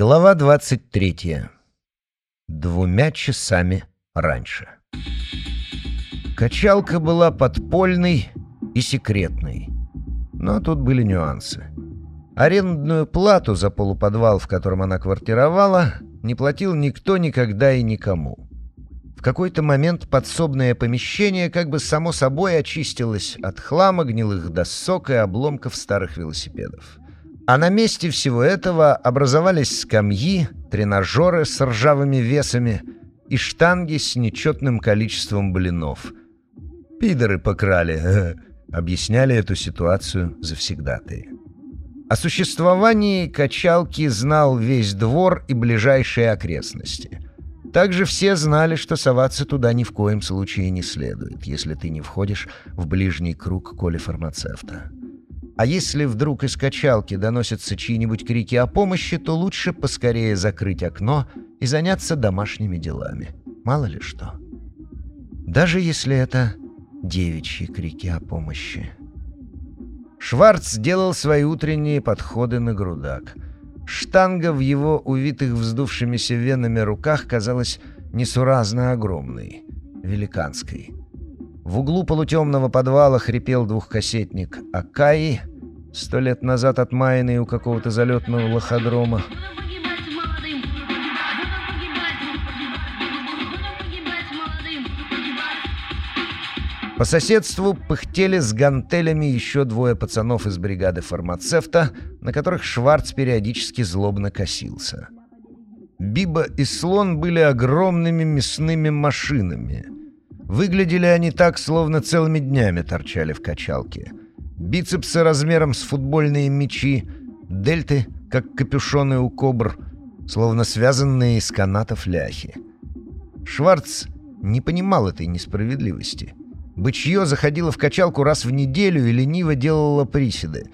Глава 23. Двумя часами раньше. Качалка была подпольной и секретной. Но тут были нюансы. Арендную плату за полуподвал, в котором она квартировала, не платил никто никогда и никому. В какой-то момент подсобное помещение как бы само собой очистилось от хлама, гнилых досок и обломков старых велосипедов. А на месте всего этого образовались скамьи, тренажеры с ржавыми весами и штанги с нечетным количеством блинов. «Пидоры покрали», — объясняли эту ситуацию завсегдатые. О существовании качалки знал весь двор и ближайшие окрестности. Также все знали, что соваться туда ни в коем случае не следует, если ты не входишь в ближний круг коли-фармацевта. А если вдруг из качалки доносятся чьи-нибудь крики о помощи, то лучше поскорее закрыть окно и заняться домашними делами. Мало ли что. Даже если это девичьи крики о помощи. Шварц делал свои утренние подходы на грудак. Штанга в его увитых вздувшимися венами руках казалась несуразно огромной, великанской. В углу полутемного подвала хрипел двухкассетник Акаи, Сто лет назад отмаянный у какого-то залетного лоходрома. По соседству пыхтели с гантелями еще двое пацанов из бригады фармацевта, на которых Шварц периодически злобно косился. Биба и Слон были огромными мясными машинами. Выглядели они так, словно целыми днями торчали в качалке — Бицепсы размером с футбольные мячи, дельты, как капюшоны у кобр, словно связанные из канатов ляхи. Шварц не понимал этой несправедливости. Бычье заходило в качалку раз в неделю и лениво делало приседы.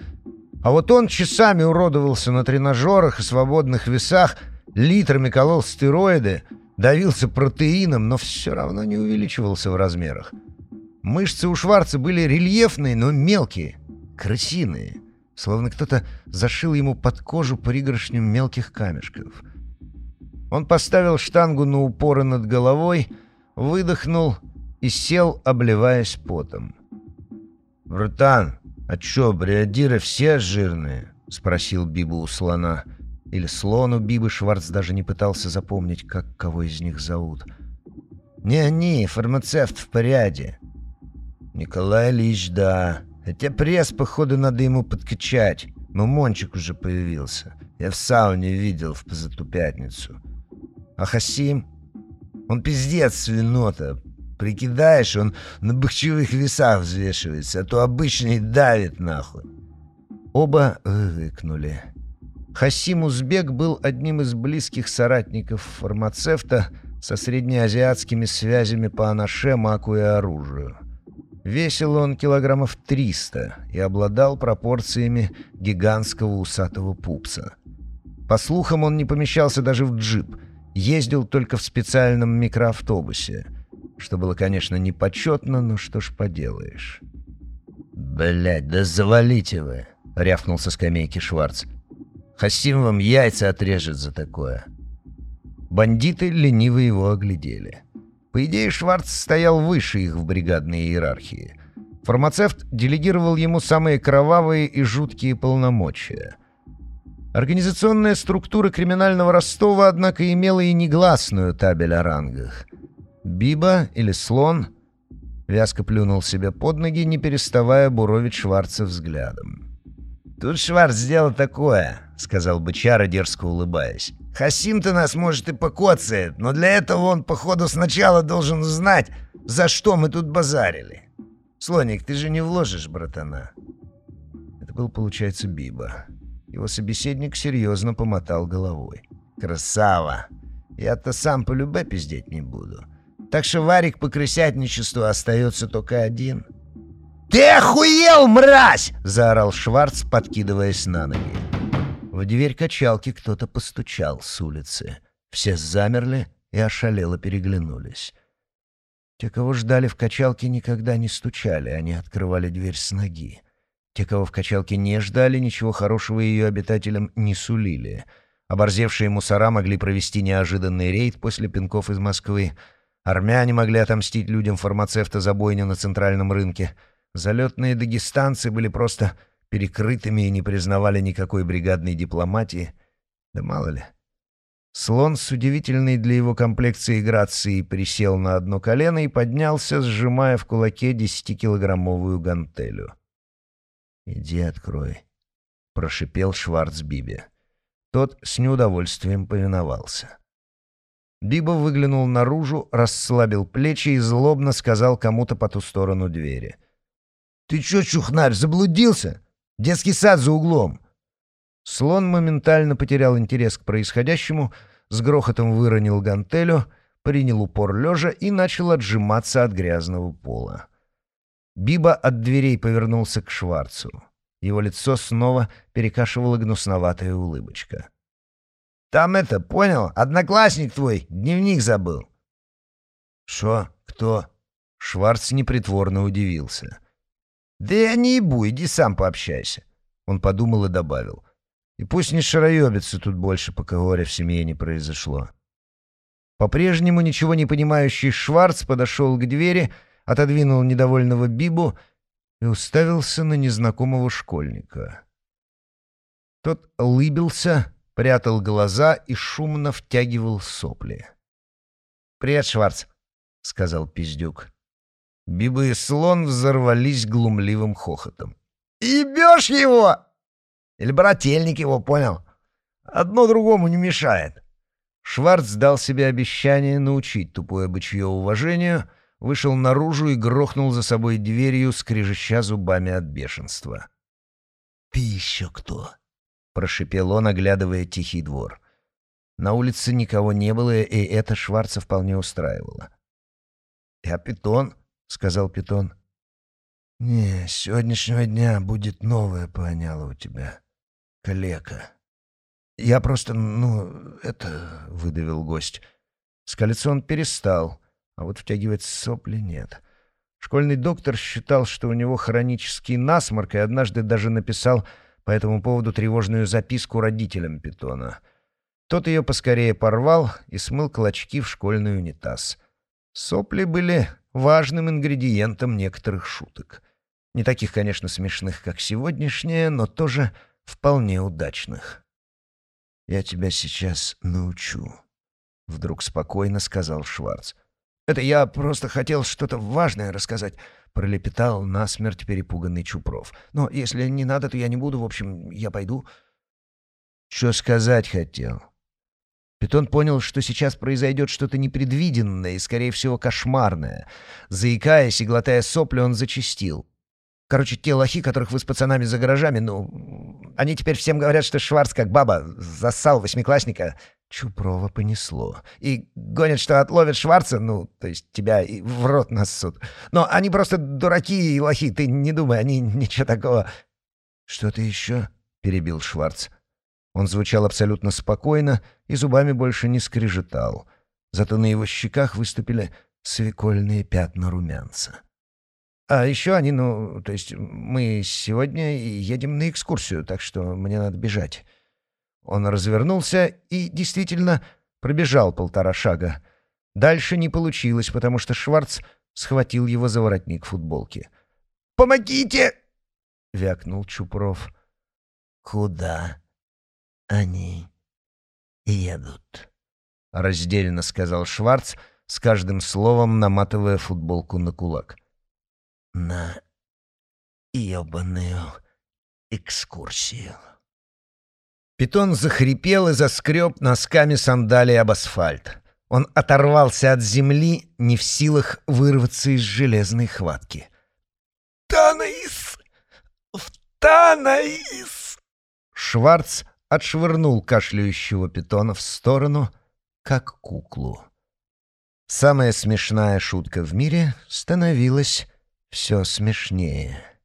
А вот он часами уродовался на тренажерах и свободных весах, литрами колол стероиды, давился протеином, но все равно не увеличивался в размерах. Мышцы у Шварца были рельефные, но мелкие, крысиные, словно кто-то зашил ему под кожу пригоршню мелких камешков. Он поставил штангу на упоры над головой, выдохнул и сел, обливаясь потом. «Братан, а чё, бриадиры все жирные?» — спросил Биба у слона. Или слон у Бибы Шварц даже не пытался запомнить, как кого из них зовут. «Не они, фармацевт в порядке. Николай Ильич, да. Хотя пресс, походу, надо ему подкачать. Мамончик уже появился. Я в сауне видел в позату пятницу. А Хасим? Он пиздец свинота. Прикидаешь, он на бахчевых весах взвешивается, а то обычный давит нахуй. Оба выкнули. Хасим Узбек был одним из близких соратников фармацевта со среднеазиатскими связями по анаше, маку и оружию. Весил он килограммов 300 и обладал пропорциями гигантского усатого пупса. По слухам, он не помещался даже в джип, ездил только в специальном микроавтобусе, что было, конечно, непочетно, но что ж поделаешь. «Блядь, да завалите вы!» — рявкнул со скамейки Шварц. «Хасим вам яйца отрежет за такое!» Бандиты лениво его оглядели. По идее, Шварц стоял выше их в бригадной иерархии. Фармацевт делегировал ему самые кровавые и жуткие полномочия. Организационная структура криминального Ростова, однако, имела и негласную табель о рангах. Биба или Слон вязко плюнул себе под ноги, не переставая буровить Шварца взглядом. «Тут Шварц сделал такое», — сказал бычара, дерзко улыбаясь. Хасим-то нас, может, и покоцает, но для этого он, походу, сначала должен узнать, за что мы тут базарили. Слоник, ты же не вложишь, братана. Это был, получается, Биба. Его собеседник серьезно помотал головой. Красава! Я-то сам по любе пиздеть не буду. Так что Варик по крысятничеству остается только один. «Ты охуел, мразь!» — заорал Шварц, подкидываясь на ноги. В дверь качалки кто-то постучал с улицы. Все замерли и ошалело переглянулись. Те, кого ждали в качалке, никогда не стучали, они открывали дверь с ноги. Те, кого в качалке не ждали, ничего хорошего ее обитателям не сулили. Оборзевшие мусора могли провести неожиданный рейд после пинков из Москвы. Армяне могли отомстить людям фармацевта за бойню на центральном рынке. Залетные дагестанцы были просто перекрытыми и не признавали никакой бригадной дипломатии. Да мало ли. Слон с удивительной для его комплекции грацией присел на одно колено и поднялся, сжимая в кулаке десятикилограммовую гантелю. «Иди открой», — прошипел Шварц Бибе. Тот с неудовольствием повиновался. Биба выглянул наружу, расслабил плечи и злобно сказал кому-то по ту сторону двери. «Ты чё, чухнарь, заблудился? Детский сад за углом!» Слон моментально потерял интерес к происходящему, с грохотом выронил гантелю, принял упор лежа и начал отжиматься от грязного пола. Биба от дверей повернулся к Шварцу. Его лицо снова перекашивала гнусноватая улыбочка. «Там это, понял? Одноклассник твой, дневник забыл». «Шо? Кто?» Шварц непритворно удивился. «Да я не ебу, иди сам пообщайся». Он подумал и добавил. «И пусть не шароебится тут больше, пока горе в семье не произошло». По-прежнему ничего не понимающий Шварц подошел к двери, отодвинул недовольного Бибу и уставился на незнакомого школьника. Тот улыбился, прятал глаза и шумно втягивал сопли. «Привет, Шварц», — сказал Пиздюк. Биба и слон взорвались глумливым хохотом. «Ебешь его!» «Или брательник его, понял? Одно другому не мешает». Шварц дал себе обещание научить тупое бычье уважению — вышел наружу и грохнул за собой дверью, скрежеща зубами от бешенства. «Ты еще кто?» — прошипел он, оглядывая тихий двор. На улице никого не было, и это Шварца вполне устраивало. «Я Питон», — сказал Питон. «Не, с сегодняшнего дня будет новое поняло у тебя, калека». «Я просто, ну, это...» — выдавил гость. Скалиться он перестал — а вот втягивать сопли нет. Школьный доктор считал, что у него хронический насморк, и однажды даже написал по этому поводу тревожную записку родителям питона. Тот ее поскорее порвал и смыл клочки в школьный унитаз. Сопли были важным ингредиентом некоторых шуток. Не таких, конечно, смешных, как сегодняшние, но тоже вполне удачных. «Я тебя сейчас научу», — вдруг спокойно сказал Шварц. «Это я просто хотел что-то важное рассказать», — пролепетал насмерть перепуганный Чупров. «Но если не надо, то я не буду. В общем, я пойду». «Что сказать хотел?» Питон понял, что сейчас произойдет что-то непредвиденное и, скорее всего, кошмарное. Заикаясь и глотая сопли, он зачистил. Короче, те лохи, которых вы с пацанами за гаражами, ну... Они теперь всем говорят, что Шварц, как баба, засал восьмиклассника. Чупрова понесло. И гонят, что отловят Шварца, ну, то есть тебя, и в рот нассут. Но они просто дураки и лохи, ты не думай, они ничего такого... «Что-то еще?» — перебил Шварц. Он звучал абсолютно спокойно и зубами больше не скрежетал. Зато на его щеках выступили свекольные пятна румянца. «А еще они, ну, то есть мы сегодня едем на экскурсию, так что мне надо бежать». Он развернулся и действительно пробежал полтора шага. Дальше не получилось, потому что Шварц схватил его за воротник футболки. «Помогите!» — вякнул Чупров. «Куда они едут?» — раздельно сказал Шварц, с каждым словом наматывая футболку на кулак. «На ебаную экскурсию». Питон захрипел и заскреб носками сандалии об асфальт. Он оторвался от земли, не в силах вырваться из железной хватки. «Танаис! В Танаис!» Шварц отшвырнул кашляющего питона в сторону, как куклу. Самая смешная шутка в мире становилась все смешнее.